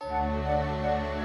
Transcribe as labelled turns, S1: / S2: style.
S1: Música